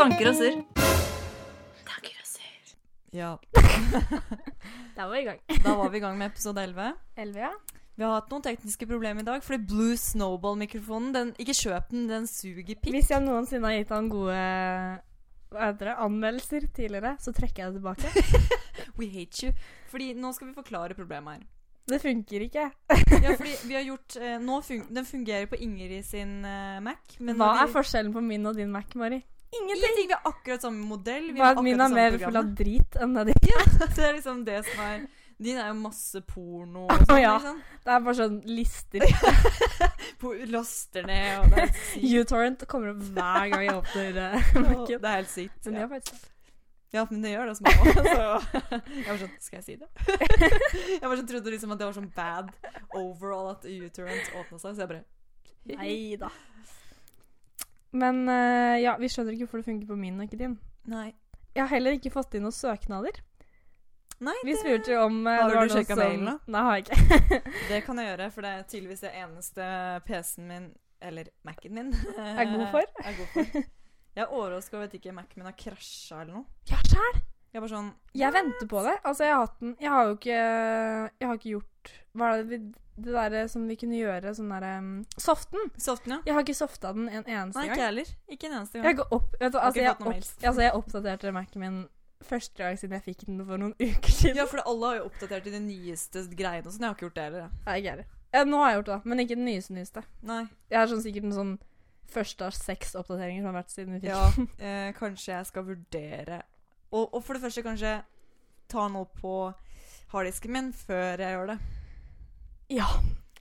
Tanker og surr. Tanker og surr. Ja, da var vi i gang. da var vi i gang med episode 11. Elleve, ja. Vi har hatt noen tekniske problemer i dag, fordi Blue Snowball-mikrofonen den, Ikke kjøp den, den suger pikk. Hvis jeg noensinne har gitt han gode hva heter det, anmeldelser tidligere, så trekker jeg det tilbake. We hate you. Fordi nå skal vi forklare problemet her. Det funker ikke. Ja, fordi vi har gjort eh, nå fun Den fungerer på Ingrid sin eh, Mac. Men Hva er forskjellen på min og din Mac, Mari? Ingenting! Vi har akkurat samme modell. Vi har min er mer full av drit enn det din. Det er liksom det som er Din er jo masse porno og sånn. Ja. Liksom. Det er bare sånn lister. Laster ned, og det er. U-torrent kommer opp hver gang jeg åpner uh, Det er helt sykt. Men Ja. ja, faktisk. ja, men det gjør det òg. Så jeg var sånn Skal jeg si det? Jeg var sånn, trodde liksom at det var sånn bad overall at U-Torrent åpna seg, så jeg bare Nei da. Men uh, ja, vi skjønner ikke hvorfor det funker på min og ikke din. Nei. Jeg har heller ikke fått inn noen søknader. Nei, det... Vi spurte om uh, Har du sjekka som- mailen, da? Nei, har jeg ikke. det kan jeg gjøre, for det er tydeligvis det eneste PC-en min, eller Mac-en min, Er god for. Er god for. Jeg er overraska over at ikke Mac-en min har krasja eller noe. Ja, sjæl! Jeg bare sånn Jeg venter på det. Altså, jeg har hatt den Jeg har jo ikke Jeg har ikke gjort Hva er det vi Det derre som vi kunne gjøre, sånn derre um, Soften! Soften, ja? Jeg har ikke softa den en eneste Nei, ikke gang. heller. Ikke en eneste gang. Jeg går opp vet du, altså, jeg, opp, altså, jeg oppdaterte Mac-en min første gang siden jeg fikk den for noen uker siden. Ja, for alle har jo oppdatert til de nyeste greiene og sånn. Jeg har ikke gjort det heller. Nei, ikke heller. Ja, nå har jeg gjort det, men ikke den nyeste nyeste. Nei. Jeg har sånn sikkert en sånn første av seks oppdateringer som har vært siden vi fikk Ja, eh, kanskje jeg skal vurdere og, og for det første kanskje ta noe på harddisken min før jeg gjør det. Ja.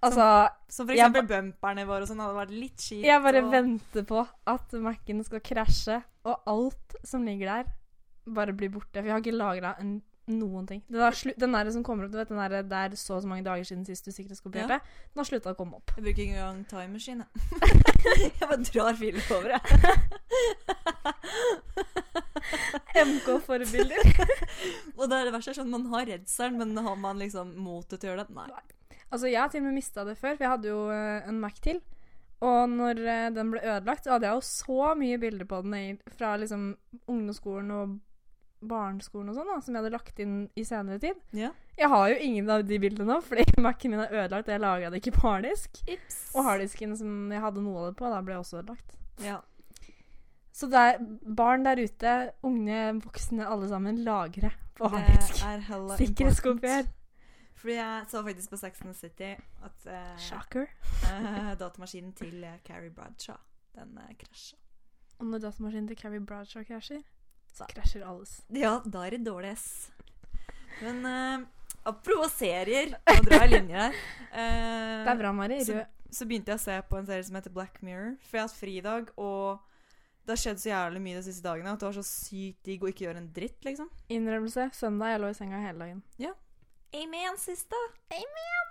Altså, Som for Jeg eksempel bumperne våre og sånn hadde vært litt kjipt. jeg bare og- venter på at Mac-en skal krasje, og alt som ligger der, bare blir borte. For jeg har ikke lagra noen ting. Der, den der som kommer opp, du vet, den der, det er så og så mange dager siden sist du sikkerhetskopierte, den har slutta å komme opp. Jeg bruker ikke engang time machine. jeg bare drar filen over, jeg. MK-forbilder. Og det er det verste er sånn man har redselen, men har man liksom motet til å gjøre det? Nei. Altså, jeg har til og med mista det før, for jeg hadde jo eh, en Mac til. Og når eh, den ble ødelagt, så hadde jeg jo så mye bilder på den fra liksom ungdomsskolen og barneskolen og sånn, da, som jeg hadde lagt inn i senere tid. Ja. Jeg har jo ingen av de bildene nå, fordi Mac-en min er ødelagt, jeg laga det ikke på harddisk. Ips. Og harddisken som jeg hadde noe av det på, da ble også ødelagt. Ja. Så det er barn der ute, unge, voksne, alle sammen, lagre på harddisk. er Sikkerhetskopier. Fordi jeg så faktisk på Sex and the City at eh, Shocker. eh, datamaskinen til eh, Carrie Bradshaw, den uh, krasja. Og når datamaskinen til Carrie Bradshaw krasjer, så krasjer alles. Ja, da er det dårlig S. Men uh, apropos serier Nå drar jeg linjer her. Eh, Det er bra, Mari. så- så begynte jeg å se på en serie som heter Black Mirror. For jeg har hatt fridag, og det har skjedd så jævlig mye de siste dagene at det var så sykt digg å ikke gjøre en dritt, liksom. Innrømmelse. Søndag jeg lå i senga hele dagen. Ja. Amen, siste. Amen.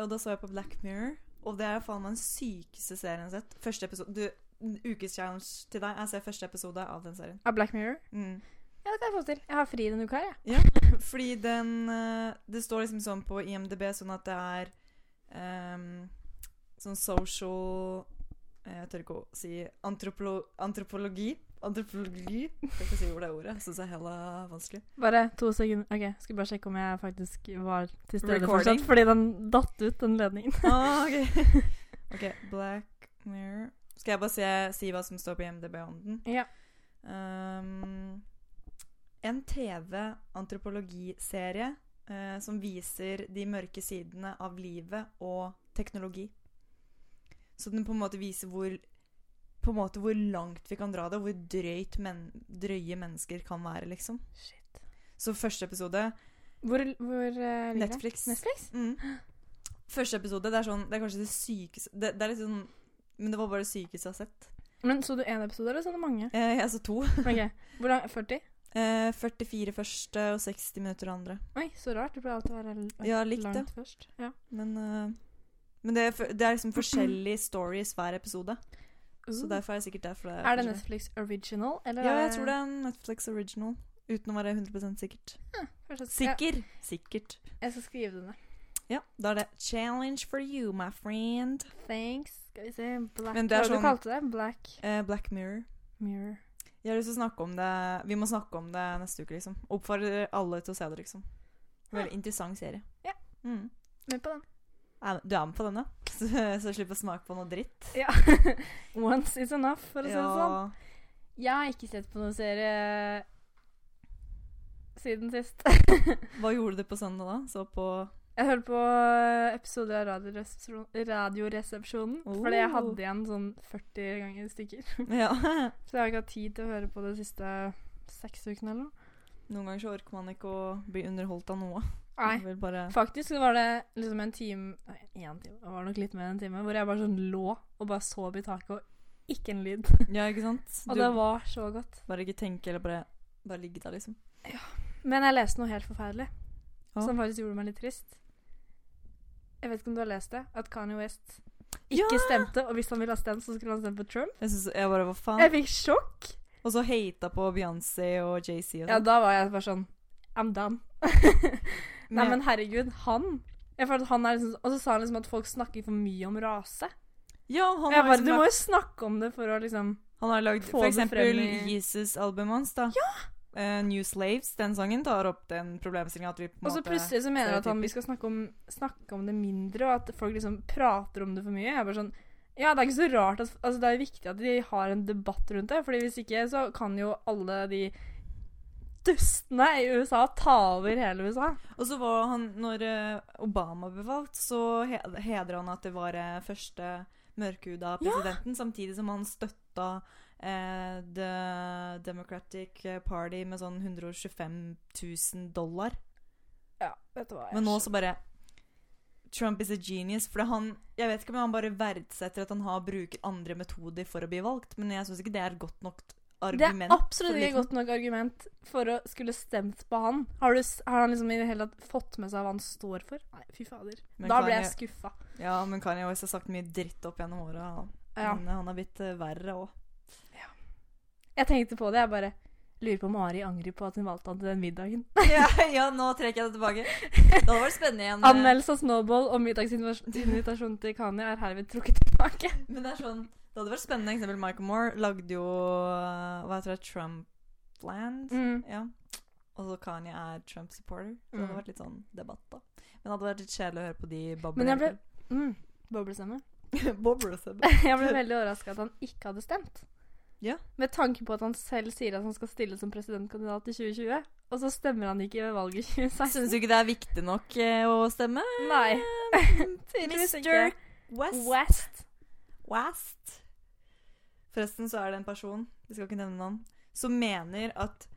og da så jeg på Black Mirror, og det er faen meg den sykeste serien jeg har sett. Første episode Du, ukes challenge til deg. Jeg ser første episode av den serien. Av Black Mirror? Mm. Ja, det kan jeg få til. Jeg har fri denne uka her, jeg. Ja, fordi den eh, Det står liksom sånn på IMDb sånn at det er um, sånn social Jeg tør ikke å si antropolo antropologi. Antropologi. Jeg kan ikke si hvor det ordet. Jeg syns det er hella vanskelig. Bare to sekunder. Ok, Skal bare sjekke om jeg faktisk var til stede fortsatt. Fordi den datt ut, den ledningen. Ah, ok. ok, Black Mirror Skal jeg bare si, si hva som står på IMDb om den? Ja. Um, en TV-antropologiserie uh, som viser de mørke sidene av livet og teknologi. Så den på en måte viser hvor på en måte hvor langt vi kan dra det, og hvor drøyt men, drøye mennesker kan være, liksom. Shit. Så første episode Hvor, hvor uh? Netflix. Netflix? Mm. Første episode, det er sånn Det er kanskje det sykeste det, det er litt sånn Men det var bare det sykeste jeg har sett. Men Så du én episode, eller så du mange? Eh, jeg så to. Ok, Hvor lang? 40? Eh, 44 første og 60 minutter andre. Oi, så rart. Det pleier alltid å være l- Ja, likt langt det. først. Ja. Men, eh, men det, er, det er liksom forskjellige stories hver episode. Så derfor er det sikkert derfor det Er, er det. Netflix original, eller? Ja, jeg tror det er en Netflix original. Uten å være 100 sikkert. Ja, Sikker! Sikkert. Jeg skal skrive det ned. Ja, da er det 'Challenge for you, my friend'. Thanks. Skal vi se Black Men det er Hva sånn- du kalte det? Black Eh, Black Mirror. Mirror. Jeg har lyst til å snakke om det Vi må snakke om det neste uke, liksom. Oppfordrer alle til å se det, liksom. Veldig interessant serie. Ja. Mm. Med på den. Du er med på den, ja? Så, så slipper å smake på noe dritt. Ja. Once is enough, for å si det sånn. Jeg har ikke sett på noen serie siden sist. Hva gjorde du på søndag, da? Så på Jeg hørte på episoder av Radioresepsjon- Radioresepsjonen. Fordi jeg Oh. hadde igjen sånn 40 ganger stykker. Ja. Så jeg har ikke hatt tid til å høre på de siste seks ukene eller noe. Noen ganger så orker man ikke å bli underholdt av noe. Nei. Bare Faktisk var det liksom en time Nei, én time. Det var nok litt mer enn en time. Hvor jeg bare sånn lå og bare sov i taket og ikke en lyd. Ja, ikke sant? Og det var så godt. bare ikke tenke, eller bare, bare ligge der, liksom. Ja. Men jeg leste noe helt forferdelig. Ja. Som faktisk gjorde meg litt trist. Jeg vet ikke om du har lest det? At Kanye West ikke Ja! stemte, og hvis han ville ha stemt, så skulle han stemme på Trump. Jeg, synes, jeg bare Hva faen? Jeg fikk sjokk. Og så hata på Beyoncé og JC og Ja, sånn. da var jeg bare sånn I'm done. Nei, men herregud, han jeg føler at han er liksom, Og så sa han liksom at folk snakker for mye om rase. Ja, han jeg bare, liksom, Du må jo snakke om det for å liksom han har lagd for eksempel Jesus-albumet hans, da. Eh, New Slaves, den sangen, tar opp den en Og så plutselig så mener han at han, vi skal snakke om, snakke om det mindre, og at folk liksom prater om det for mye. Jeg er bare sånn Ja, det er ikke så rart at Altså, det er viktig at de har en debatt rundt det, Fordi hvis ikke så kan jo alle de dustene i USA ta over hele USA. Og så var han, når eh, Obama ble valgt, så hedra han at det var eh, første mørkhuda presidenten, samtidig som han støtta eh, The Democratic Party med sånn 125 000 dollar. Ja, vet du hva. Men nå så bare Trump is a genius. For han Jeg vet ikke om han bare verdsetter at han har bruker andre metoder for å bli valgt, men jeg syns ikke det er godt nok Det er absolutt ikke liksom- godt nok argument for å skulle stemt på han. Har, du, har han liksom i det hele tatt fått med seg hva han står for? Nei, fy fader. Men da ble jeg skuffa. Ja, men Kanye West har sagt mye dritt opp gjennom åra. Ja. Men han har blitt eh, verre òg. Jeg tenkte på det, jeg bare lurer på om Mari angrer på at hun valgte han til den middagen. ja, ja, nå trekker jeg det tilbake. Da var det spennende igjen. eh, Anmeldelse av Snowball og middagsinvitasjon til Kanye er herved trukket tilbake. Men det er sånn Det hadde vært spennende. Eksempel Michael Moore lagde jo eh, Hva heter det? Trumpland? Mm. Ja. Og så Kanye er Trump-supporter. Så det hadde Mm. vært litt sånn debatt, da. Men det hadde vært litt kjedelig å høre på de boblene. Men jeg ble mm, Boblestemme. Boblestemme. Jeg ble veldig overraska at han ikke hadde stemt. Ja. Med tanke på at han selv sier at han skal stille som presidentkandidat i 2020, og så stemmer han ikke ved valget i 2016. Syns du ikke det er viktig nok eh, å stemme? Nei. Mr. West. West. West. Forresten så er det en person, vi skal ikke nevne navn, som mener at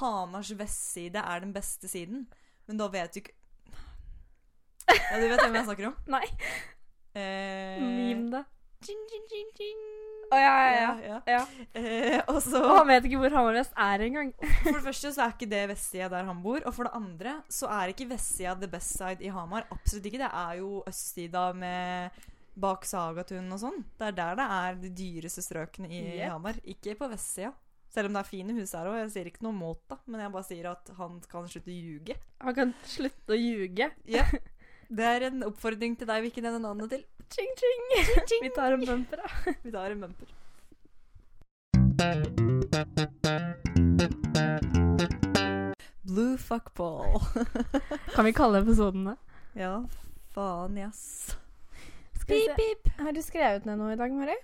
Hamars vestside er den beste siden. Men da vet du ikke Ja, du vet hvem jeg snakker om? Nei. Eh, Meme det. Å ja, ja, ja. ja. ja. Eh, og så Og han vet ikke hvor Hamar Vest er engang. For det første så er ikke det vestsida der han bor. Og for det andre så er ikke vestsida the best side i Hamar. Absolutt ikke. Det er jo østsida med bak Sagatun og sånn. Det er der det er de dyreste strøkene i yep. Hamar. Ikke på vestsida. Selv om det er fine hus her òg. Jeg sier ikke noe mot det, men jeg bare sier at han kan slutte å ljuge. Han kan slutte å ljuge. Ja. Det er en oppfordring til deg vi ikke nevner navnet til. Ching, ching. Vi tar en bumper, da. Vi tar en bumper. Blue fuckball. Kan vi kalle episoden det? Ja, faen, yes. Skal beep. Har du skrevet ned noe i dag, Mari?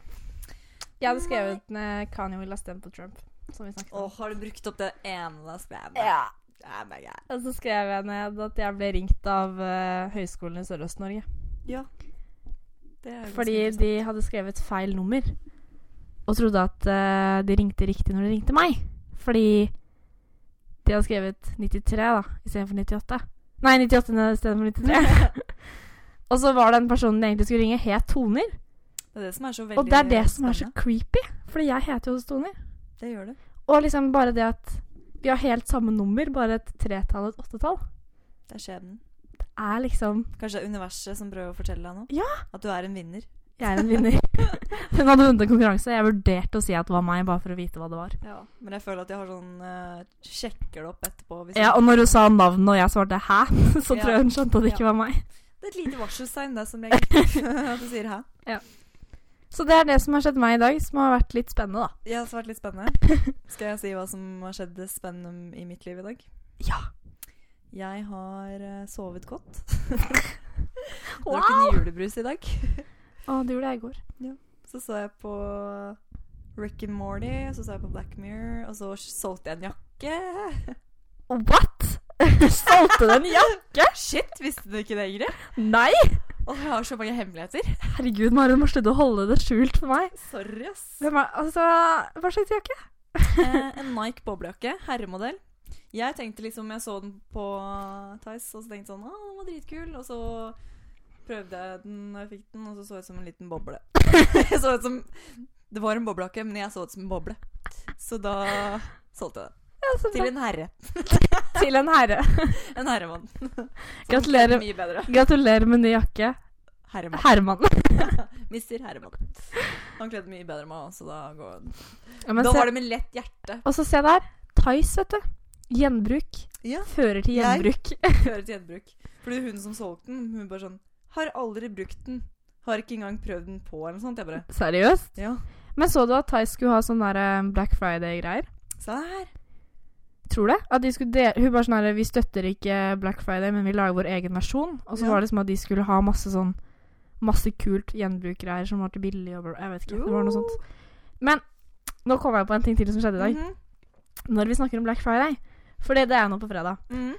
Jeg hadde skrevet ned Kanye ville ha stemt på Trump. Som vi snakket Åh, om. har du brukt opp det ene da skrev Ja. Oh my God. Og så skrev jeg ned at jeg ble ringt av eh, Høgskolen i Sørøst-Norge. Ja. Det er ganske Fordi interessant. de hadde skrevet feil nummer. Og trodde at eh, de ringte riktig når de ringte meg. Fordi de hadde skrevet 93 da, istedenfor 98. Nei, 98 istedenfor 93. og så var den personen de egentlig skulle ringe, het Toner. Det er det som er så veldig Og det er det som er så creepy. Fordi jeg heter jo også Toner. Det gjør det. Og liksom bare det at vi har helt samme nummer, bare et tretall og et åttetall. Det er skjebnen. Er liksom Kanskje det er universet som prøver å fortelle deg noe? Ja. At du er en vinner. Jeg er en vinner. Hun hadde vunnet en konkurranse. Jeg vurderte å si at det var meg, bare for å vite hva det var. Ja. Men jeg føler at jeg har sånn uh, Sjekker det opp etterpå. Ja, Og når hun sa navnet og jeg svarte 'hæ', så tror jeg hun skjønte at det ikke Ja. var meg. Det er et lite varselstegn, det, som regel. at du sier hæ. Så det er det som har skjedd meg i dag, som har vært litt spennende, da. Ja, som har vært litt spennende. Skal jeg si hva som har skjedd spennende i mitt liv i dag? Ja. Jeg har uh, sovet godt. Wow! Drakk en julebrus i dag. Å, det gjorde jeg i går. Så så jeg på Rick and Morty, så så jeg på Black Mirror, og så solgte jeg en jakke. What?! Solgte du en jakke? Shit, visste du ikke det, Ingrid? Nei! Åh, jeg har så mange hemmeligheter. Herregud, Maren må slutte å holde det skjult for meg. Sorry, ass. Hvem er, altså, hva slags jakke? Eh, en Nike boblejakke, herremodell. Jeg tenkte liksom, jeg så den på Tice, og så tenkte sånn, å, den var dritkul, og så prøvde jeg den, og jeg fikk den, og så så jeg ut som en liten boble. jeg så ut som, det var en boblejakke, men jeg så ut som en boble. Så da solgte jeg den. Ja, Til en herre. Til en herre. En herremann. Gratulerer. Gratulerer med ny jakke. Herremann. Herremann. Mister Herremann. Han kledde mye bedre enn meg, så da går Ja, Da se, var det med lett hjerte. og så se der. Tice, vet du. Gjenbruk. Ja. Fører til gjenbruk. Fører til gjenbruk. Fordi hun som solgte den, hun bare sånn Har aldri brukt den. Har ikke engang prøvd den på, eller noe sånt. Jeg bare Seriøst? Ja. Men så du at Tice skulle ha sånn der eh, Black Friday-greier? Se her. Tror det? At de skulle dele Hun bare sånn her Vi støtter ikke Black Friday, men vi lager vår egen versjon. Og så Ja. var det som at de skulle ha masse sånn Masse kult gjenbrukgreier som var til billig og Jeg vet ikke. Det var noe sånt. Men nå kom jeg på en ting til som skjedde i dag. Mhm. Når vi snakker om Black Friday. For det er nå på fredag. Mhm.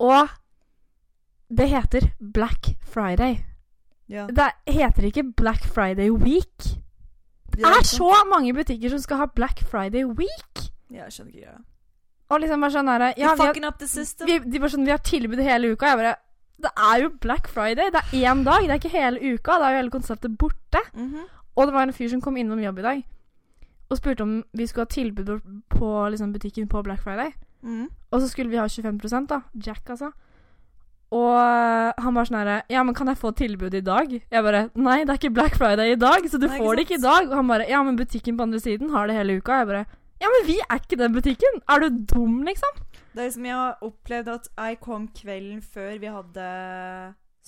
Og det heter Black Friday. Ja. Det heter ikke Black Friday Week. Det er så mange butikker som skal ha Black Friday Week. Ja, Jeg skjønner ikke greia. Og liksom bare sånn her ja, vi har, up the vi, De bare sånn Vi har tilbud hele uka. Jeg bare Det er jo Black Friday. Det er én dag. Det er ikke hele uka. Da er jo hele konseptet borte. Mhm. Og det var en fyr som kom innom jobb i dag og spurte om vi skulle ha tilbud på, liksom, butikken på Black Friday. Mm. Og så skulle vi ha 25% da. Jack, altså. Og øh, han bare sånn herre Ja, men kan jeg få tilbud i dag? Jeg bare Nei, det er ikke Black Friday i dag, så du Nei, får det ikke i dag. Og han bare Ja, men butikken på andre siden har det hele uka. Jeg bare Ja, men vi er ikke den butikken! Er du dum, liksom? Det er liksom Jeg har opplevd at jeg kom kvelden før vi hadde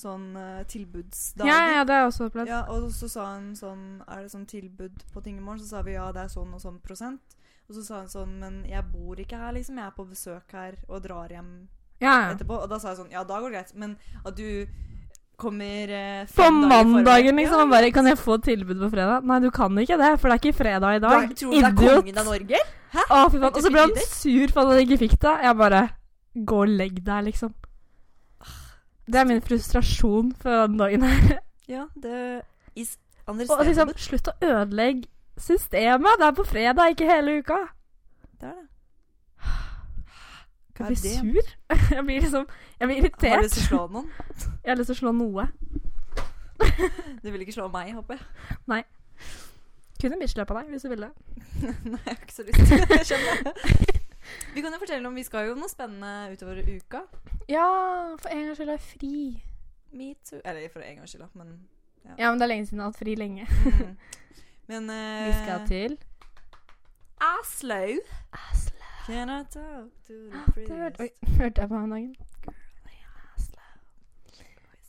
sånn uh, tilbudsdag. Ja, ja, det har jeg også opplevd. Ja, og så sa han sånn Er det sånn tilbud på ting i morgen? Så sa vi ja, det er sånn og sånn prosent. Og så sa han sånn Men jeg bor ikke her, liksom. Jeg er på besøk her og drar hjem Ja, ja. etterpå. Og da sa jeg sånn Ja, da går det greit. Men at du kommer eh, På dager mandagen, liksom. Ja, Han bare Kan jeg få tilbud på fredag? Nei, du kan ikke det, for det er ikke fredag i dag. Da, Tror du det er kongen av Norge? Å, fy faen. Og så ble han sur for at han ikke fikk det. Jeg bare Gå og legg deg, liksom. Det er min frustrasjon for den dagen her. Ja, det is Og understandable. liksom, slutt å ødelegge systemet. Det er på fredag, ikke hele uka. Det er det. Jeg blir sur. Jeg blir liksom Jeg blir Har du lyst til å slå noen? Jeg har lyst til å slå noe. Du vil ikke slå meg, håper jeg? Nei. Kunne bitchløpa deg hvis du ville. Nei, jeg har ikke så lyst til det. Skjønner. Vi kan jo fortelle om Vi skal jo noe spennende utover uka. Ja, for en gangs skyld er jeg fri. Me too. Eller for en gangs skyld, men Ja, men det er lenge siden jeg har hatt fri lenge. mm. Men uh, Vi skal til Oslo. Oslo. Can I talk to the priest? oi, hørte jeg på her dagen.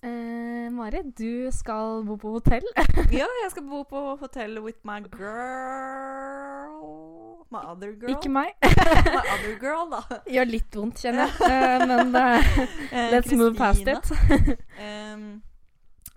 Eh, Mari, du skal bo på hotell. Ja, jeg skal bo på hotell with my girl My other girl. Ikke meg. my other girl, da. Gjør litt vondt, kjenner jeg. Uh, men uh, let's let's move past it. um,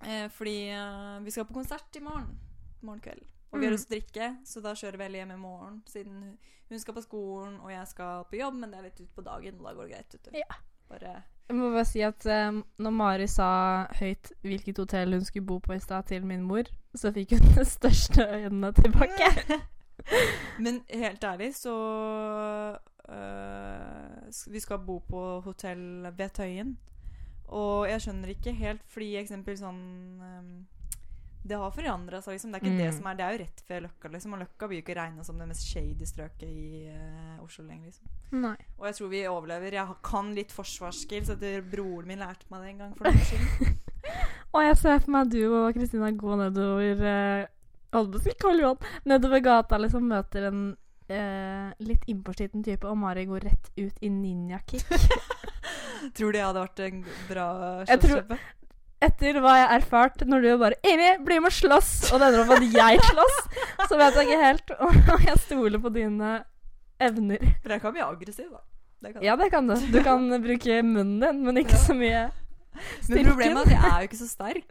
eh, fordi uh, vi skal på konsert i morgen. Morgen kveld. Og vi har Mm. lyst til å drikke, så da kjører vi heller hjem i morgen. Siden hun skal på skolen, og jeg skal på jobb, men det er litt ut på dagen. Og da går det greit. Vet du. Ja. Bare Jeg må bare si at um, når Mari sa høyt hvilket hotell hun skulle bo på i stad til min mor, så fikk hun de største øynene tilbake. Men helt ærlig, så øh, Vi skal bo på hotell ved Tøyen. Og jeg skjønner ikke helt, fordi eksempel sånn øhm, Det har forandra seg, liksom. Det er ikke det Mm. som er Det er jo rett ved Løkka, liksom. Og Løkka blir jo ikke regna som det mest shady strøket i uh, Oslo lenger, liksom. Nei. Og jeg tror vi overlever. Jeg kan litt forsvarsskill, etter broren min lærte meg det en gang for noen år siden. Og jeg ser for meg du og Kristina gå nedover Johan, nedover gata liksom møter en uh, litt innpåsliten type, og Mari går rett ut i ninjakick. Tror du jeg hadde vært en bra kjøpskjøpe? Etter hva jeg har erfart når du bare 'Amy, bli med og slåss!' og det ender opp med at jeg slåss, så vet jeg ikke helt om jeg stoler på dine evner. For jeg kan bli aggressiv, da. Det kan. Ja, det kan du. Du kan bruke munnen din, men ikke Ja. så mye Men problemet er at jeg er jo ikke så sterk.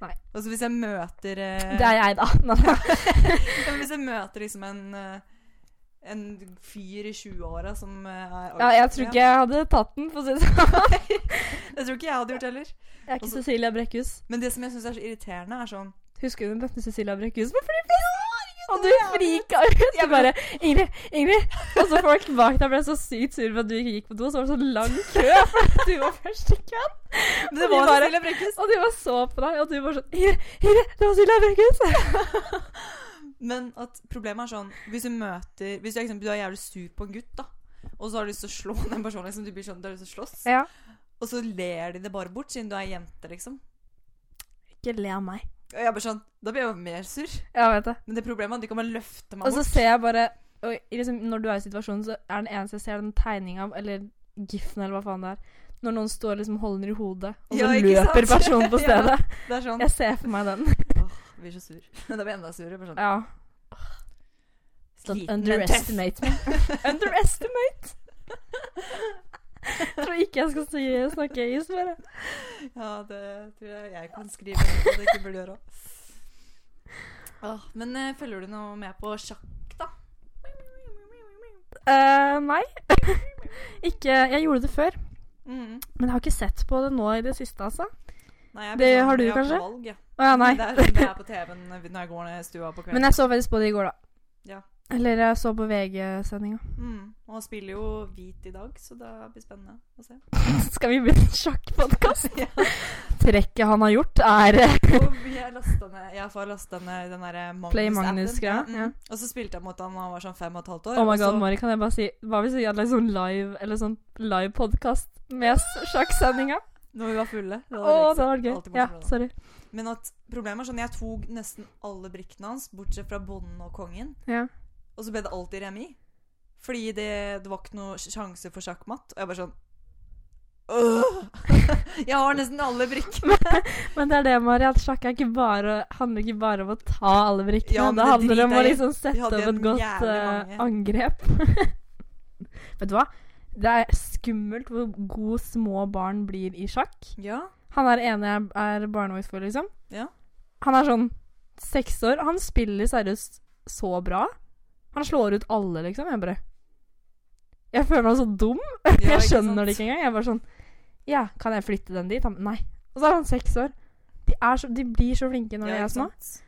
Nei. Altså hvis jeg møter eh, Det er jeg, da. Nei. ja, men Hvis jeg møter liksom en eh, en fyr i 20-åra som eh, er Ja, jeg tror ikke jeg hadde tatt den, for å si det sånn. Jeg tror ikke jeg hadde gjort heller. Jeg er ikke Også, Cecilia Brekkhus. Men det som jeg syns er så irriterende, er sånn Husker du den møtte Cecilia Brekkhus på flyplassen? Og du frika ut! Jeg bare 'Ingrid, Ingrid!' Og så folk bak deg ble så sykt sure for at du ikke gikk på do, så var det så lang kø for du var først i køen. Men det Og de var bare- Cecilia Brekkhus. Og de bare så på deg, og du var sånn 'Ingrid, Ingrid, det var Cecilia Brekkhus!' Men at problemet er sånn Hvis du møter Hvis du, eksempel, du er jævlig sur på en gutt, da og så har du lyst til å slå den personen, liksom, du blir sånn, du har lyst til å slåss, Ja. og så ler de det bare bort, siden du er jente, liksom. Ikke le av meg. Og jeg bare sånn Da blir jeg jo mer sur. Ja, vet det. Men det problemet er at de kan bare løfte meg Og så ser jeg bare og liksom, Når du er i situasjonen, så er den eneste jeg ser den tegninga av, eller giften, eller hva faen det er, når noen står liksom holder den i hodet, og så Ja, løper sant? personen på Ja. stedet. Det er sånn Jeg ser for meg den. Blir så sur. Da blir jeg enda surere. Bare sånn Ja. Sliten, men underestimate me. underestimate? Jeg tror ikke jeg skal si, snakke is, bare. Ja, det tror jeg jeg kan skrive at jeg ikke burde gjøre. Åh, men uh, følger du noe med på sjakk, da? Uh, nei. ikke Jeg gjorde det før, Mm. men jeg har ikke sett på det nå i det siste, altså. Nei, jeg Det har du jeg kanskje? Valg, ja. Å ja, nei. Det er, det er på TV-en når jeg går ned i stua på kvelden. Men jeg så faktisk på det i går, da. Ja. Eller jeg så på VG-sendinga. Mm. Og han spiller jo hvit i dag, så det blir spennende å se. Skal vi bli en sjakkpodkast? ja. Trekket han har gjort, er ned Jeg får lasta ned den derre Magnus-appen. Play Magnus-greia, mm. ja. Og så spilte jeg mot han da han var sånn fem og et halvt år. Oh my god, så- Mari, kan jeg bare si Hva hvis vi hadde en sånn live Eller sånn live podcast med sjakksendinga? Når vi var fulle. Det hadde vært gøy. Alltid Ja, sorry. Men at problemet er sånn Jeg tok nesten alle brikkene hans, bortsett fra bonden og kongen. Ja. Og så ble det alltid remis. Fordi det, det var ikke noe sjanse for sjakkmatt. Og jeg bare sånn «Åh!» Jeg har nesten alle brikkene. Men det er det, Mari, at sjakk er ikke bare, handler ikke bare om å ta alle brikkene. Ja, men det det handler om å driter jeg i. liksom Vi sette hadde opp et godt jævlig eh, mange. angrep. Vet du hva? Det er skummelt hvor gode små barn blir i sjakk. Ja. Han er ene jeg er barnevakt for, liksom. Ja. Han er sånn seks år. Han spiller seriøst så bra. Han slår ut alle, liksom. Jeg bare Jeg føler meg så dum. Ja, jeg skjønner det ikke engang. Jeg er bare sånn Ja, kan jeg flytte den dit? Han, nei. Og så er han seks år. De, så, de blir så flinke når Ja, de er sånn små.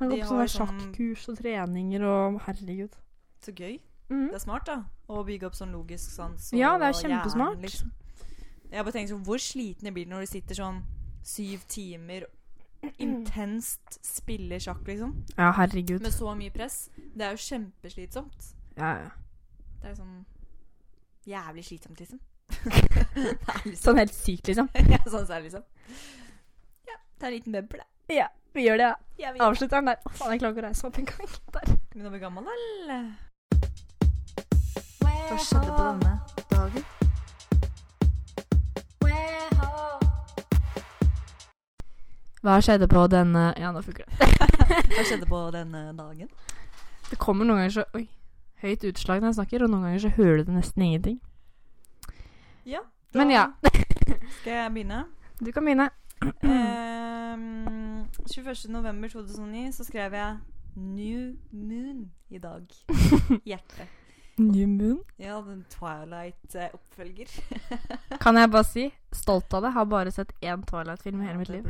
Han går på sånne sånn- sjakkurs og treninger og Herregud. Så gøy. Mhm. Det er smart, da. Å bygge opp sånn logisk sans Ja, det er kjempesmart. kjempesmart. liksom. Jeg bare tenker sånn Hvor sliten blir blir når du sitter sånn syv timer intenst spiller sjakk, liksom. Ja, herregud. Med så mye press. Det er jo kjempeslitsomt. Ja, ja. Det er sånn jævlig slitsomt, liksom. liksom Sånn helt sykt, liksom. ja, sånn så det liksom. Ja, ta en liten bøble. Ja, vi gjør det, ja. Ja, Avslutter den der. Faen, jeg klarer ikke å reise meg opp engang. Der. Begynner å bli gammel, da, eller? Hva skjedde på denne dagen? Hva skjedde på denne Ja, nå funker det. Hva skjedde på denne dagen? Det kommer noen ganger så Oi. Høyt utslag når jeg snakker, og noen ganger så hører du nesten ingenting. Ja. Men ja. Skal jeg begynne? Du kan begynne. Um, 21.11.2009 så skrev jeg New Moon i dag. Hjerte. New Moon. Ja, den Twilight-oppfølger. Kan jeg bare si, stolt av det. Har bare sett én Twilight-film i hele mitt liv.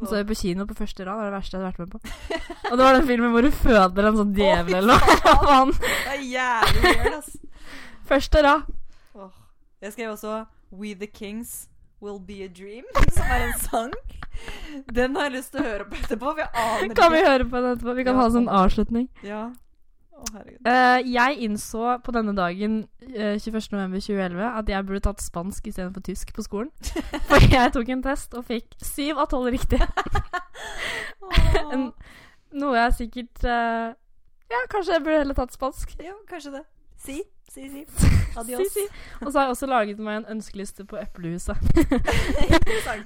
Og så er jeg på kino på første rad. Det er det verste jeg har vært med på. Og det var den filmen hvor du føder en sånn djevel eller noe. Det er jævlig weird, ass. Første rad. Oh. Jeg skrev også We the Kings Will Be a Dream, som er en sang. Den har jeg lyst til å høre på etterpå, jeg aner Kan vi høre på den etterpå? Vi kan Ja. ha en sånn avslutning. Ja. Eh, jeg innså på denne dagen, uh, 21.11.2011, at jeg burde tatt spansk istedenfor tysk på skolen. For jeg tok en test og fikk syv av tolv riktige. oh. Noe jeg sikkert uh, Ja, kanskje jeg burde heller tatt spansk. Ja, kanskje det. Si, si, si. Si, Adios. si. Og så har jeg også laget meg en ønskeliste på Eplehuset.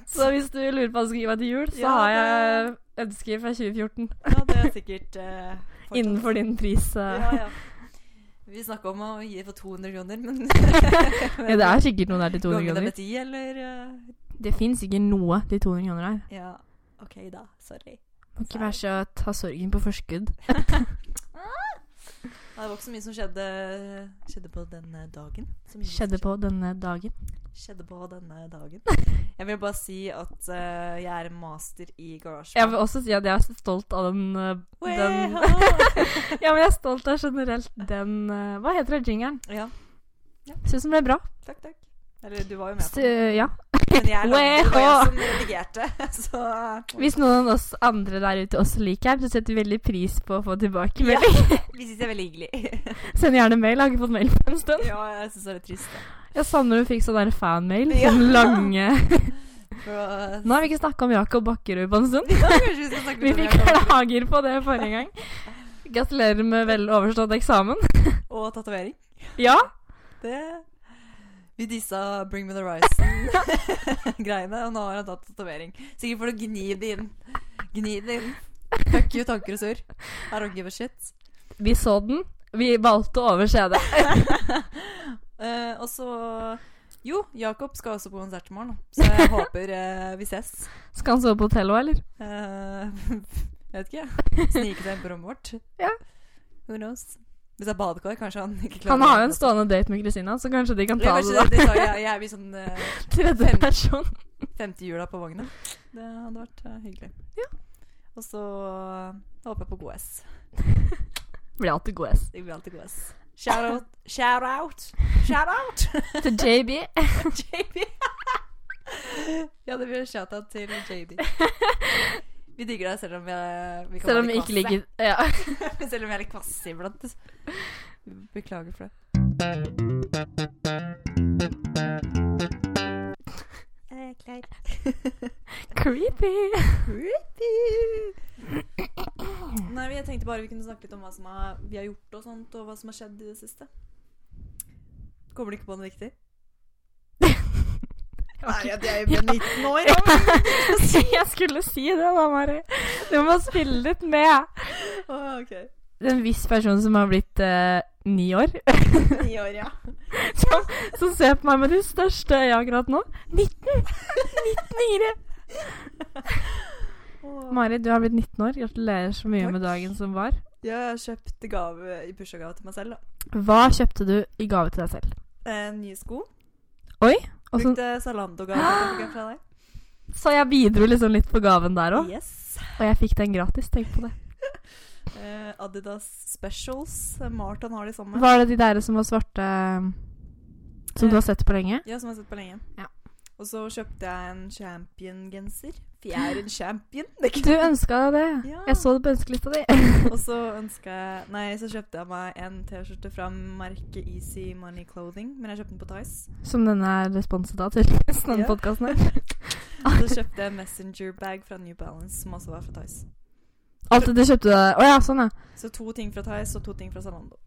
Så hvis du lurer på hva du skal gi meg til jul, så Ja, har jeg ønsker fra 2014. Ja, det er sikkert eh, fortsatt- Innenfor din pris. eh. Ja, ja. Vi snakka om å gi for 200 kroner, men Ja, det er sikkert noe der til 200 Ganger det kroner. med 10, eller eh, Det fins ikke noe til 200 kroner der. Ja. OK, da. Sorry. Må ikke være så ta sorgen på forskudd. Det var ikke så mye som skjedde, skjedde på denne dagen. Skjedde på denne dagen. Skjedde på denne dagen. Jeg vil bare si at uh, jeg er en master i garasje. Jeg vil også si at jeg er så stolt av den, uh, den Ja, men jeg er stolt av generelt den uh, Hva heter det, jingeren? ja. Syns den ble bra. Takk, takk. Eller du var jo med på det. ja. Men jeg lagde det som redigerte, så Hvis noen av oss andre der ute også liker den, så setter vi veldig pris på å få tilbake Ja. Vi syns det er veldig hyggelig. Send gjerne mail. Jeg har ikke fått mail på en stund. ja, jeg syns det er litt trist. da. Jeg savner du fikk sånn der fanmail. Ja. Sånn lange Nå har vi ikke snakka om Jakob Bakkerud på en stund. Ja, vi Vi fikk klager på det forrige gang. Gratulerer med vel overstått eksamen. Og tatovering. Ja. Det Vi dissa Bring Me The Horizon-greiene, og nå har han tatt tatovering. Sikkert for å gni det inn. Gni det inn. Fuck you, tanker og surr. I don't give a shit. Vi så den. Vi valgte å overse det. uh, og så Jo, Jakob skal også på konsert i morgen, så jeg håper uh, vi ses. Skal han sove på hotell òg, eller? Uh, jeg vet ikke. Snike seg inn på rommet vårt. Ja. Who knows? Hvis det er badekar, kanskje han ikke klarer Han har jo en stående date med Kristina, så kanskje de kan ta det da. det, det tar jeg, jeg blir sånn uh, Tredje Fem. person. femte hjula på vogna. Det hadde vært uh, hyggelig. Ja. Og så uh, håper jeg på god S. Blir alltid god S. Det blir alltid god S. Shout out! Shout out! Shout out! Til JB. JB. ja, det blir en shout-out til JB. Vi digger deg selv om vi, er- vi kan Selv om vi litt ikke liker Ja. selv om vi er litt kvasse iblant. Beklager for det. Jeg er klar. Creepy. Nei, jeg tenkte bare vi kunne snakke litt om hva som har, vi har gjort og sånt, og hva som har skjedd i det siste. Kommer du ikke på noe viktig? Nei, jeg er jo 19 år. Jeg skulle si det da, Mari. Du må spille litt med. Åh, ok. Det er en viss person som har blitt eh, ni år, Ni år, ja. som, som ser på meg med de største øya akkurat nå. 19! 19 yngre. Mari, du har blitt 19 år. Gratulerer så mye Takk. med dagen som var. Ja, Jeg har kjøpt gave i bursdagsgave til meg selv. da. Hva kjøpte du i gave til deg selv? Eh, nye sko. Oi, og Brukte Zalando-gaven. så jeg bidro liksom litt på gaven der òg. Yes. Og jeg fikk den gratis. Tenk på det. uh, Adidas Specials. Eh, Marton har de samme. Var det de der som var svarte Som du har sett på lenge? Ja, som jeg har sett på lenge. Ja. Og så kjøpte jeg en champion-genser. Jeg er en champion. Du ønska deg det. Ja. Jeg så det på ønskelista di. Og så ønska jeg Nei, så kjøpte jeg meg en T-skjorte fra merket Easy Money Clothing. Men jeg kjøpte den på Tice. Som denne er responset av, tydeligvis. Denne Ja. podkasten her. Så kjøpte jeg en Messenger-bag fra New Balance, som også var fra Tice. Alt det kjøpte du deg Å ja, sånn, ja. Så to ting fra Tice og to ting fra Zalando.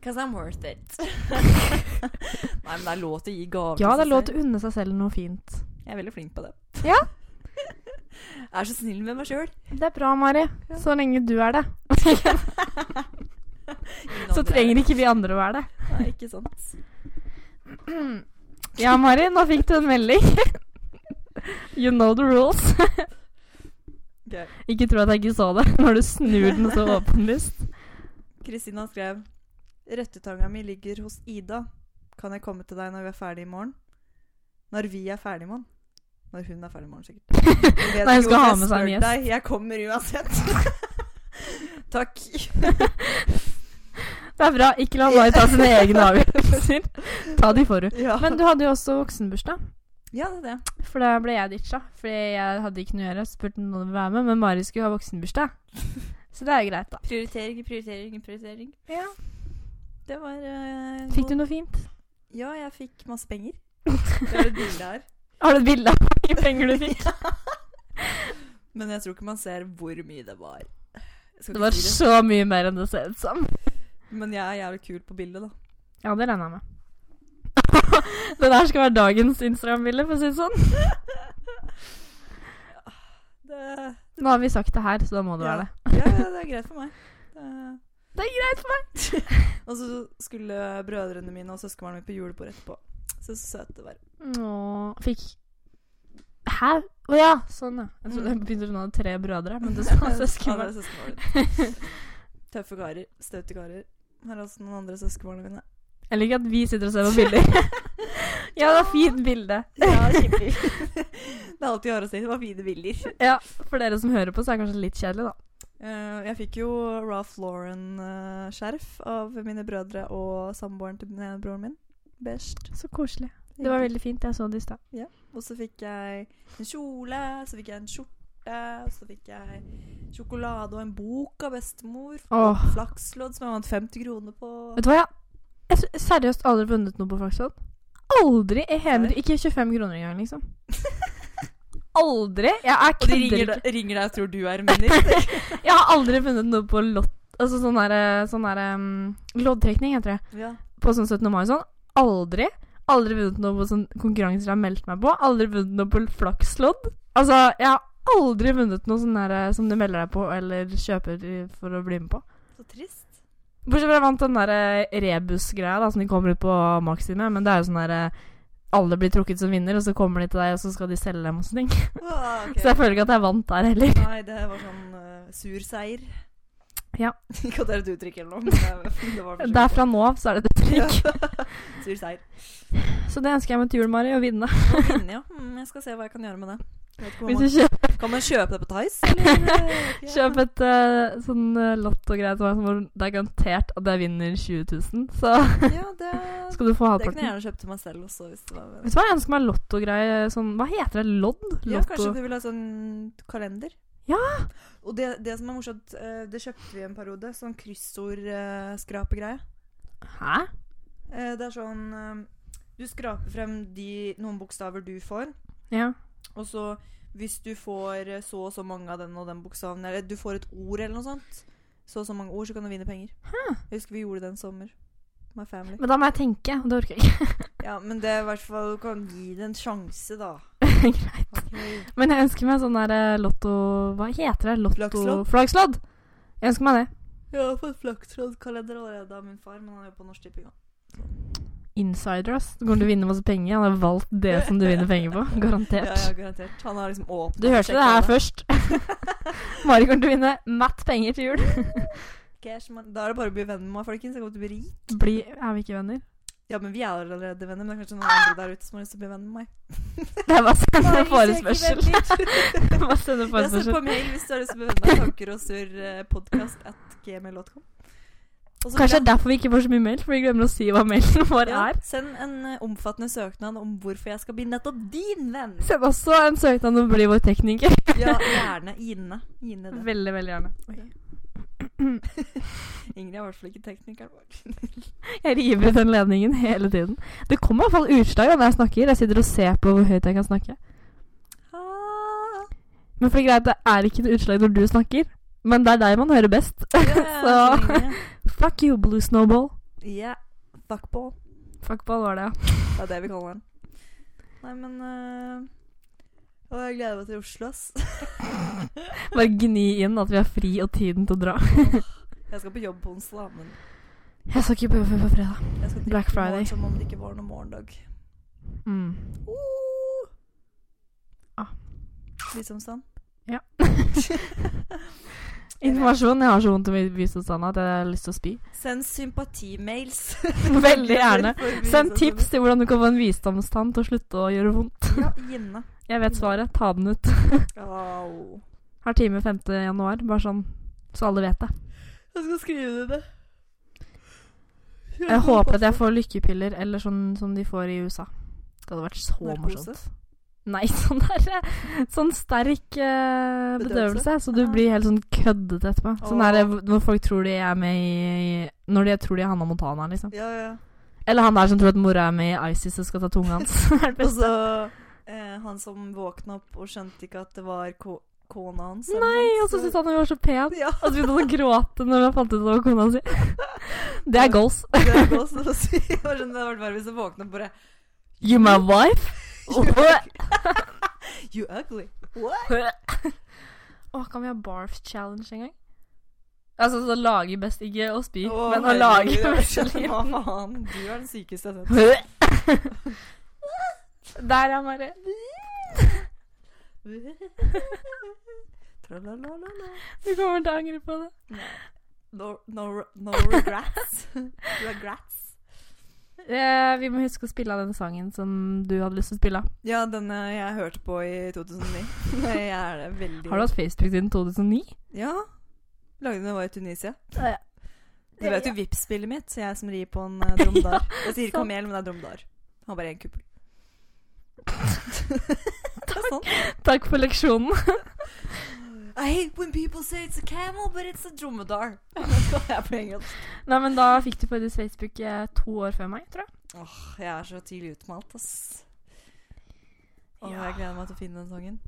Cause I'm worth it. Nei, men det er lov til å gi gaver. Ja, det er lov til å unne seg selv noe fint. Jeg er veldig flink på det. Ja. Jeg er så snill med meg sjøl. Det er bra, Mari. Så lenge du er det. Så trenger ikke vi andre å være det. Nei, ikke sant. Ja, Mari, nå fikk du en melding. You know the rules. Ikke tro at jeg ikke så det når du snur den så åpenlyst. Kristina skrev Røttetanga mi ligger hos Ida. Kan jeg komme til deg når vi er ferdig i morgen? Når vi er ferdig i morgen? Når hun er ferdig i morgen, sikkert. Når Nei, hun skal ha med seg en gjest. deg. Jeg kommer uansett. Takk. Det er bra. Ikke la Mari ta sine egne avgjørelser. Ta de forut. Ja. Men du hadde jo også voksenbursdag. ja, det er det. For da ble jeg ditcha. Fordi jeg hadde ikke noe å gjøre. Spurte om å være med, men Mari skulle ha voksenbursdag. Så det er jo greit, da. Prioritering, prioritering, prioritering. Ja. Det var uh, Fikk du noe fint? Ja, jeg fikk masse penger. Det er et bilde her. Har du et bilde av mye penger du fikk? Men jeg tror ikke man ser hvor mye det var. Det var si så mye mer enn det ser ut som. Men jeg er jævlig kul på bildet, da. Ja, det regner jeg med. det der skal være dagens Instagram-bilde, for å si det sånn. Det, Nå har vi sagt det her, så da må det Ja. være det. ja, ja, det er greit for meg. Det, Det er greit for meg. og så skulle brødrene mine og søskenbarnet mitt på julebord etterpå. Så søte det var. Fikk Hæ? Å ja, sånn ja. Jeg trodde jeg begynte å ha tre brødre, men det sa Ja, det søskenbarn. Tøffe karer. Staute karer. Her er også noen andre søskenbarna mine. Jeg liker at vi sitter og ser på bilder. ja, det var fint bilde. Ja, kjempefint. det er alt de har å si. Det var fine bilder. Ja, For dere som hører på, så er det kanskje litt kjedelig, da. Uh, jeg fikk jo Ralph Lauren-skjerf av mine brødre og samboeren til broren min. Best. Så koselig. Det var veldig fint. Jeg så det i stad. Og så fikk jeg en kjole, så fikk jeg en skjorte, så fikk jeg sjokolade og en bok av bestemor. Åh. flakslodd som jeg vant 50 kroner på. Vet du hva, ja? jeg har seriøst aldri vunnet noe på Flakslodd. Aldri Jeg hele Ikke 25 kroner engang, liksom. Aldri. Jeg er Og de kødder ringer, deg- ringer deg og tror du er minister. Jeg har aldri vunnet noe på lott... Altså sånn derre sånn der, um, loddtrekning, heter det. ja. På sånn 17. mai og sånn. Aldri. Aldri vunnet noe på sånn konkurranser jeg har meldt meg på. Aldri vunnet noe på flakslodd. Altså, jeg har aldri vunnet noe sånn der som du melder deg på eller kjøper for å bli med på. Så trist. Bortsett fra jeg vant den der eh, rebus-greia da, som de kommer ut på Maxi med. Men det er jo sånn der eh, Alle blir trukket som vinner, og så kommer de til deg, og så skal de selge dem og sånne ting. Ah, okay. Så jeg føler ikke at jeg vant der heller. Nei, det var sånn uh, sur seier. Ja. ikke at det er et uttrykk eller noe, det, det er Derfra nå av så er det et uttrykk. Sur seier. Så det ønsker jeg meg til jul, Mari, å vinne. Å vinne, ja. Mm, jeg skal se hva jeg kan gjøre med det. Man, du kjøper, kan man kjøpe det på Tice? ikke. kjøp et uh, sånn uh, lottogreie til meg hvor det er garantert at jeg vinner 20 000, så Ja, det, skal du få det kunne jeg gjerne kjøpt til meg selv også. Hvis det var Vet du hva, jeg ønsker meg lottogreie sånn Hva heter det? Lodd? Ja, kanskje du vil ha sånn kalender? Ja! Og det, det som er morsomt, eh, det kjøpte vi en periode. Sånn kryssord-skrapegreie. Hæ? Eh, Det er sånn eh, Du skraper frem de, noen bokstaver du får, Ja. og så hvis du får eh, så og så mange av den og den bokstaven, eller du får et ord eller noe sånt, så og så mange ord, så kan du vinne penger. Jeg husker vi gjorde det en sommer. My family. Men da må jeg tenke, og det orker jeg ikke. Ja, men det er i hvert fall Du kan gi det en sjanse, da. Greit. Men jeg ønsker meg sånn der eh, lotto Hva heter det? Lotto? Flakslodd! Jeg ønsker meg det. Jeg har fått flaksloddkalender allerede av min far, men han er jo på Norsk Tipping. Insider, ass. Du kommer til å vinne masse penger. Han har valgt det som du vinner penger på. Garantert. Ja, ja, garantert. Han har liksom åpnet Du hørte det her først. Mari kommer til å vinne matt penger til jul. Cash, man. Da er det bare å bli venn med meg, folkens. Jeg kommer til å bli rik. Bli, er vi ikke venner? Ja, men vi er allerede venner, men det er kanskje noen andre der ute som har lyst til å bli venn med meg. Det er bare å sende en forespørsel. Bare sende forespørsel. sendt på mail hvis du har lyst til å bli venn med. Tanker og surr podkast at gmail.com. Kanskje det er derfor vi ikke får så mye mail, for vi glemmer å si hva mailen vår ja, er. Send en eh, omfattende søknad om hvorfor jeg skal bli nettopp din venn. Send også en søknad om å bli vår tekniker. Ja, gjerne. Ine. Ine det. Veldig, veldig gjerne. Ingrid er i hvert fall ikke teknikeren vår. Jeg river den ledningen hele tiden. Det kommer i hvert fall utslag når jeg snakker. Jeg sitter og ser på hvor høyt jeg kan snakke. Ah. Men for greit, det er ikke noe utslag når du snakker. Men det er deg man hører best. Ja, Så-. Fuck you, Blue Snowball. Yeah. Fuckball. Fuckball var det, ja. Det er det vi kaller den. Nei, men eh, Å, jeg gleder meg til Oslo, ass. Bare gni inn at vi har fri og tiden til å dra. Jeg skal på jobb på onsdag, men Jeg skal ikke på jobb før på fredag. jeg skal Black Friday. morgen som om det ikke var noen morgendag. Mm. Uh. Ah. Visdomstann. Ja. Informasjon. Jeg har så vondt i visdomstanna at jeg har lyst til å spy. Send sympatimails. Veldig gjerne. Send tips til hvordan du kan få en visdomstann til å slutte å gjøre vondt. Ja, Ginne. Jeg vet svaret. Ta den ut. Har time 5. januar. Bare sånn så alle vet det. Jeg skal skrive det ned. Jeg håper at jeg får lykkepiller eller sånn som de får i USA. Det hadde vært så Narkose? morsomt. Nei, sånn der Sånn sterk uh, Bedøvelse? så du blir helt sånn køddete etterpå. Sånn der når folk tror de er med i Når de tror de er Hanna Montana, liksom. Ja, ja. Eller han der som tror at mora er med i ISIS og skal ta tunga hans. Og så eh, han som våkna opp og skjønte ikke at det var ko kona hans. Nei, og så syntes han hun var så pen. Ja. Og så begynte å gråte når han fant ut at det var kona si. Det er goals. Det er goals. Det hadde vært verre hvis jeg våkna opp bare You my wife? You ugly. What? Å, kan vi ha barf challenge en gang? Altså så lage best ikke å spy, Å, men å lage best liv. Hva faen? Du er den sykeste jeg har sett. Der er Mari. Du kommer til å angre på det. No, no, no regrets. regrets. Eh, vi må huske å spille av den sangen som du hadde lyst til å spille av. Ja, den jeg hørte på i 2009. Jeg er veldig Har du hatt Facebook siden 2009? Ja. Lagde den da jeg var i Tunisia. Ja. Du vet jo Vipps-spillet mitt, så jeg som rir på en uh, dromedar. Jeg sier sant. kamel, men det er dromdar. Har bare én kuppel. Takk. Takk for leksjonen. I hate when people say it's a camel, but it's a dromedar. det er på engelsk. Nei, men da fikk du faktisk Facebook eh, to år før meg, tror jeg. Åh, jeg er så tidlig ute med alt, ass. Åh, Ja. Jeg gleder meg til å finne den sangen.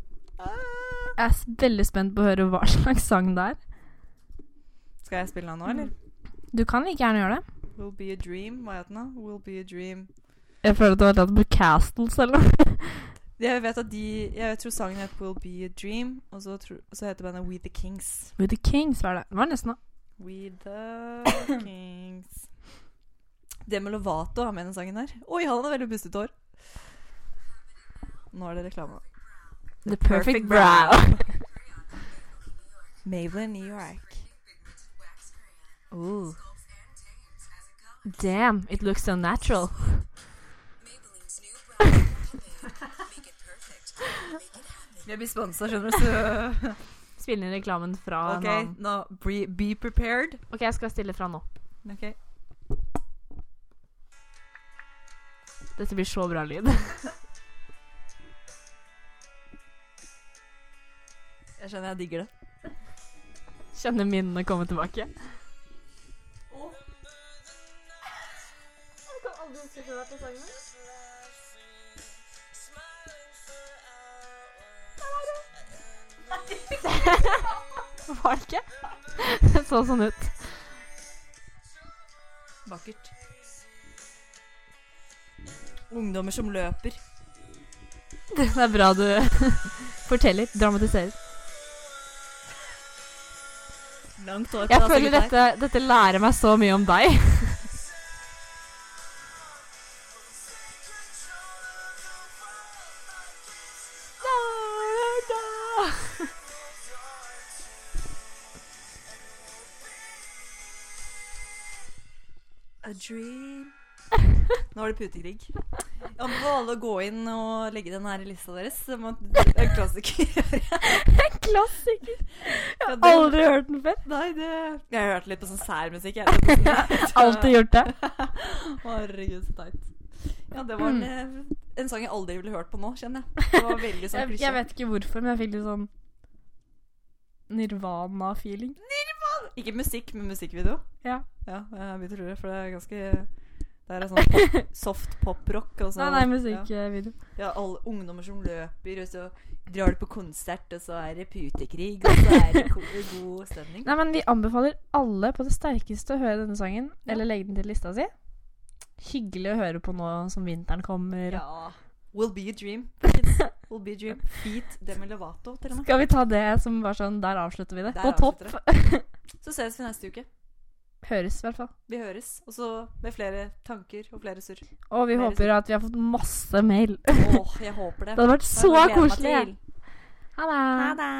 Jeg er s- veldig spent på å høre hva slags sang det er. Skal jeg spille den nå, eller? Du kan like gjerne gjøre det. Will be a dream. Hva het den, da? Will be a dream. Jeg føler at du har tatt på Castles eller noe. Jeg vet at de Jeg tror sangen het Will be a dream, og så, tro, så heter bandet We the Kings. We the Kings var det. Det var nesten da. We the Kings. Demi Lovato har med den sangen her. Oi, han hadde veldig bustete hår. Nå er det reklame. The Perfect Brow. Maybelline New York. Ooh. Damn, it looks so natural. Jeg blir sponsa, skjønner du, så Spille inn reklamen fra OK, nå be, be prepared. Ok, jeg skal stille fra nå. Ok. Dette blir så bra lyd. Jeg skjønner jeg digger det. Kjenner minnene komme tilbake. Oh. Jeg kan Var det ikke? Det så sånn ut. Vakkert. Ungdommer som løper. Det er bra du forteller. Dramatiserer. Langt hår på Jeg deg, føler dette, dette lærer meg så mye om deg. A dream Nå er det putekrig. Jeg anbefaler å gå inn og legge den her i lista deres. Det klassiker. det er en klassiker. Klassiker. Jeg har aldri hørt den før. Nei, det Jeg har hørt litt på sånn særmusikk. Alltid gjort det. Herregud, så teit. Ja, det var en, eh, en sang jeg aldri ville hørt på nå, kjenner jeg. Det var veldig sånn Jeg, jeg vet ikke hvorfor, men jeg fikk litt sånn Nirvana-feeling. Ikke musikk, men musikkvideo. Ja. Ja, jeg begynte å for det er ganske Det er sånn pop, soft pop-rock. Nei, nei, musikkvideo. Ja, alle ungdommer som løper, og så drar du på konsert, og så er det putekrig, og så er det god stemning. Nei, men Vi anbefaler alle på det sterkeste å høre denne sangen, eller legge den til lista si. Hyggelig å høre på nå som vinteren kommer. Ja. Will be a dream. Will be dream. Feet Demi Lovato, til og med. Skal vi ta det som var sånn Der avslutter vi det. Der På topp. Det. Så ses vi neste uke. Høres, i hvert fall. Vi høres. Og så med flere tanker og flere surr. Og vi flere håper at vi har fått masse mail. Åh, jeg håper det. Det hadde vært så koselig. Ha det. Ha det.